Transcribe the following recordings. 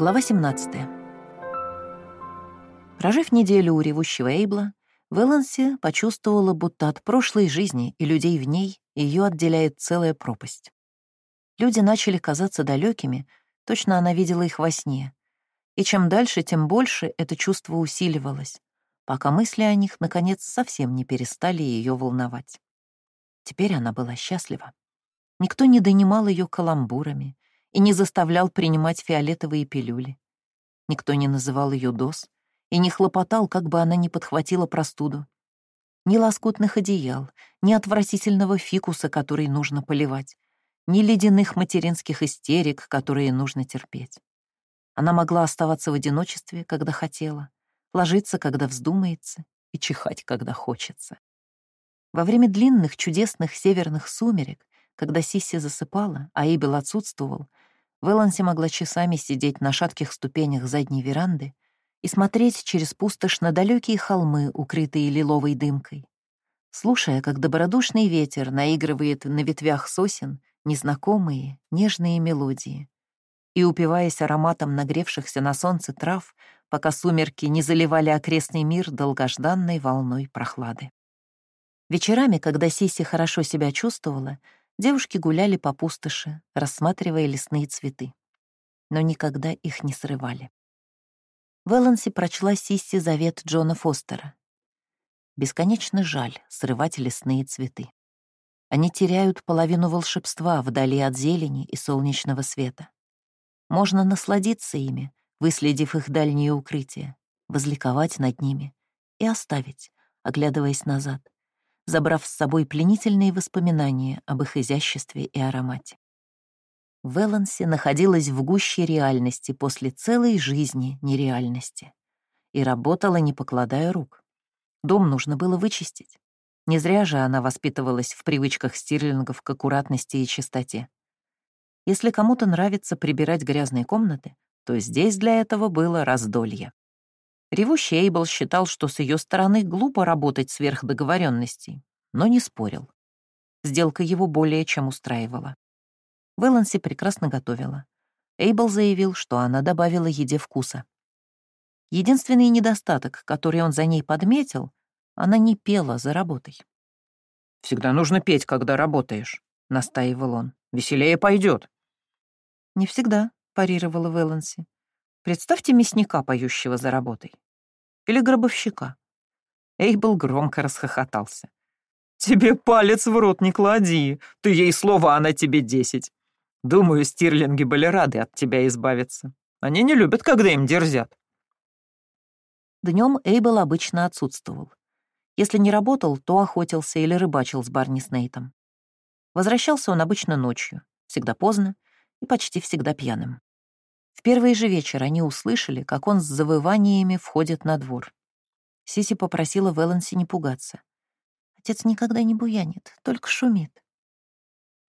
Глава 17. Прожив неделю у ревущего Эйбла, Вэланси почувствовала, будто от прошлой жизни и людей в ней ее отделяет целая пропасть. Люди начали казаться далекими, точно она видела их во сне. И чем дальше, тем больше это чувство усиливалось, пока мысли о них, наконец, совсем не перестали ее волновать. Теперь она была счастлива. Никто не донимал ее каламбурами, и не заставлял принимать фиолетовые пилюли. Никто не называл ее доз и не хлопотал, как бы она ни подхватила простуду. Ни лоскутных одеял, ни отвратительного фикуса, который нужно поливать, ни ледяных материнских истерик, которые нужно терпеть. Она могла оставаться в одиночестве, когда хотела, ложиться, когда вздумается, и чихать, когда хочется. Во время длинных чудесных северных сумерек, когда Сисси засыпала, а Эйбел отсутствовал, Вэланси могла часами сидеть на шатких ступенях задней веранды и смотреть через пустошь на далекие холмы, укрытые лиловой дымкой. Слушая, как добродушный ветер наигрывает на ветвях сосен незнакомые, нежные мелодии, и упиваясь ароматом нагревшихся на солнце трав, пока сумерки не заливали окрестный мир долгожданной волной прохлады. Вечерами, когда Сиси хорошо себя чувствовала, Девушки гуляли по пустоши, рассматривая лесные цветы, но никогда их не срывали. Вэланси прочла Сисси завет Джона Фостера. Бесконечно жаль срывать лесные цветы. Они теряют половину волшебства вдали от зелени и солнечного света. Можно насладиться ими, выследив их дальние укрытия, возликовать над ними и оставить, оглядываясь назад, забрав с собой пленительные воспоминания об их изяществе и аромате. Веланси находилась в гуще реальности после целой жизни нереальности и работала, не покладая рук. Дом нужно было вычистить. Не зря же она воспитывалась в привычках стирлингов к аккуратности и чистоте. Если кому-то нравится прибирать грязные комнаты, то здесь для этого было раздолье. Ревущий Эйбл считал, что с ее стороны глупо работать сверх договоренностей, но не спорил. Сделка его более чем устраивала. Вэланси прекрасно готовила. Эйбл заявил, что она добавила еде вкуса. Единственный недостаток, который он за ней подметил, она не пела за работой. «Всегда нужно петь, когда работаешь», — настаивал он. «Веселее пойдет. «Не всегда», — парировала Вэланси. Представьте мясника, поющего за работой. Или гробовщика. Эйбл громко расхохотался. «Тебе палец в рот не клади. Ты ей слово, она тебе десять. Думаю, стирлинги были рады от тебя избавиться. Они не любят, когда им дерзят». Днем Эйбл обычно отсутствовал. Если не работал, то охотился или рыбачил с Барни Снейтом. Возвращался он обычно ночью, всегда поздно и почти всегда пьяным. В первый же вечер они услышали, как он с завываниями входит на двор. Сиси попросила Вэланси не пугаться. Отец никогда не буянит, только шумит.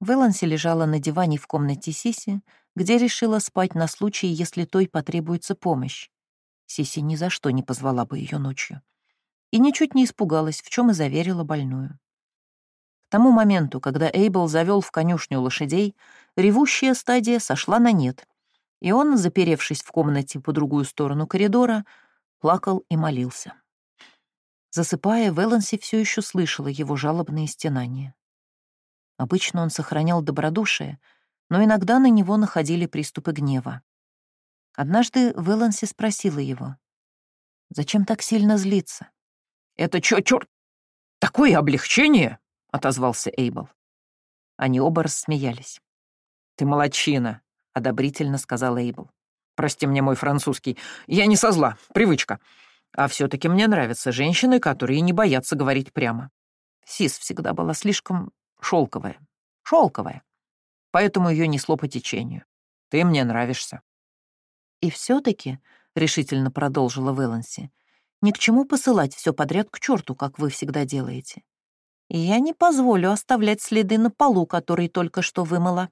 Вэланси лежала на диване в комнате Сиси, где решила спать на случай, если той потребуется помощь. Сиси ни за что не позвала бы ее ночью. И ничуть не испугалась, в чем и заверила больную. К тому моменту, когда Эйбл завел в конюшню лошадей, ревущая стадия сошла на нет, и он, заперевшись в комнате по другую сторону коридора, плакал и молился. Засыпая, Вэланси все еще слышала его жалобные стенания. Обычно он сохранял добродушие, но иногда на него находили приступы гнева. Однажды Вэланси спросила его, «Зачем так сильно злиться?» «Это чё, чёрт, такое облегчение?» — отозвался Эйбл. Они оба рассмеялись. «Ты молодчина», — одобрительно сказал Эйбл. «Прости мне мой французский. Я не со зла. Привычка. А все таки мне нравятся женщины, которые не боятся говорить прямо. Сис всегда была слишком шелковая. Шелковая. Поэтому ее несло по течению. Ты мне нравишься». «И все таки решительно продолжила Вэланси, «ни к чему посылать все подряд к черту, как вы всегда делаете. Я не позволю оставлять следы на полу, который только что вымыла.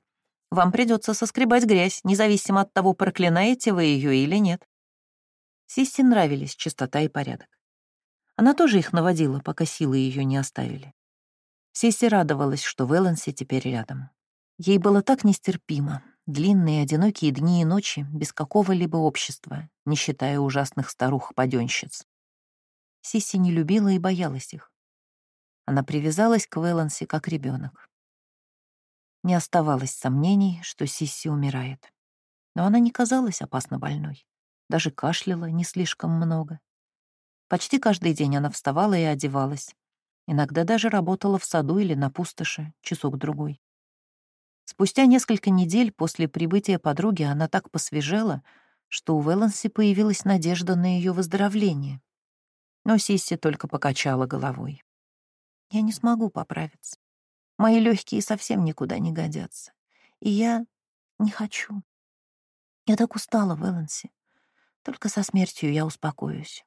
Вам придется соскребать грязь, независимо от того, проклинаете вы ее или нет. Сисси нравились чистота и порядок. Она тоже их наводила, пока силы ее не оставили. Сисси радовалась, что Вэланси теперь рядом. Ей было так нестерпимо длинные одинокие дни и ночи без какого-либо общества, не считая ужасных старух-паденщиц. Сисси не любила и боялась их. Она привязалась к Вэлансе как ребенок. Не оставалось сомнений, что Сисси умирает. Но она не казалась опасно больной. Даже кашляла не слишком много. Почти каждый день она вставала и одевалась. Иногда даже работала в саду или на пустоши, часок-другой. Спустя несколько недель после прибытия подруги она так посвежела, что у Вэланси появилась надежда на ее выздоровление. Но Сисси только покачала головой. Я не смогу поправиться. Мои легкие совсем никуда не годятся. И я не хочу. Я так устала, Вэланси. Только со смертью я успокоюсь.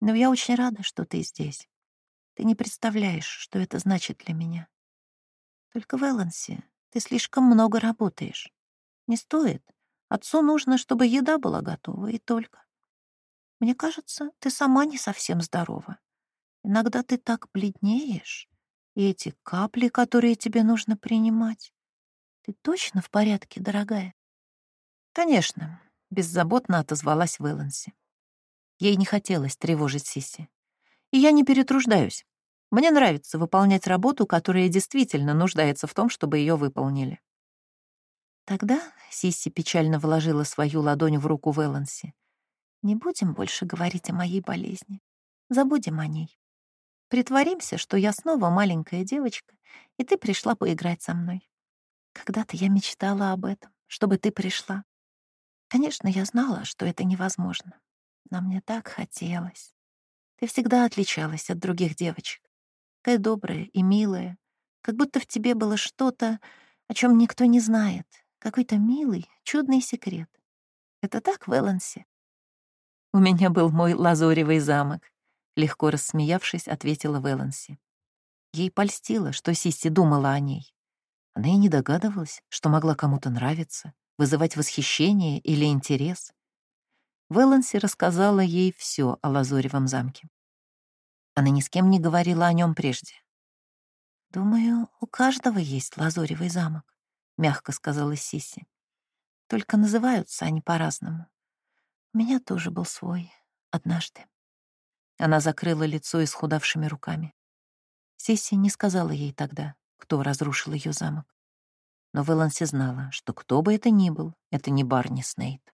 Но я очень рада, что ты здесь. Ты не представляешь, что это значит для меня. Только, Вэланси, ты слишком много работаешь. Не стоит. Отцу нужно, чтобы еда была готова, и только. Мне кажется, ты сама не совсем здорова. Иногда ты так бледнеешь, и эти капли, которые тебе нужно принимать. Ты точно в порядке, дорогая? Конечно, беззаботно отозвалась Вэланси. Ей не хотелось тревожить Сиси. И я не перетруждаюсь. Мне нравится выполнять работу, которая действительно нуждается в том, чтобы ее выполнили. Тогда Сисси печально вложила свою ладонь в руку Вэланси. «Не будем больше говорить о моей болезни. Забудем о ней. Притворимся, что я снова маленькая девочка, и ты пришла поиграть со мной. Когда-то я мечтала об этом, чтобы ты пришла. Конечно, я знала, что это невозможно, но мне так хотелось. Ты всегда отличалась от других девочек. Такая добрая и милая, как будто в тебе было что-то, о чем никто не знает, какой-то милый, чудный секрет. Это так, Вэланси? У меня был мой лазоревый замок, Легко рассмеявшись, ответила Вэланси. Ей польстило, что Сисси думала о ней. Она и не догадывалась, что могла кому-то нравиться, вызывать восхищение или интерес. Вэланси рассказала ей все о Лазоревом замке. Она ни с кем не говорила о нем прежде. «Думаю, у каждого есть Лазоревый замок», — мягко сказала Сисси. «Только называются они по-разному. У меня тоже был свой однажды». Она закрыла лицо исхудавшими руками. Сесси не сказала ей тогда, кто разрушил ее замок. Но Вэланси знала, что кто бы это ни был, это не Барни Снейт.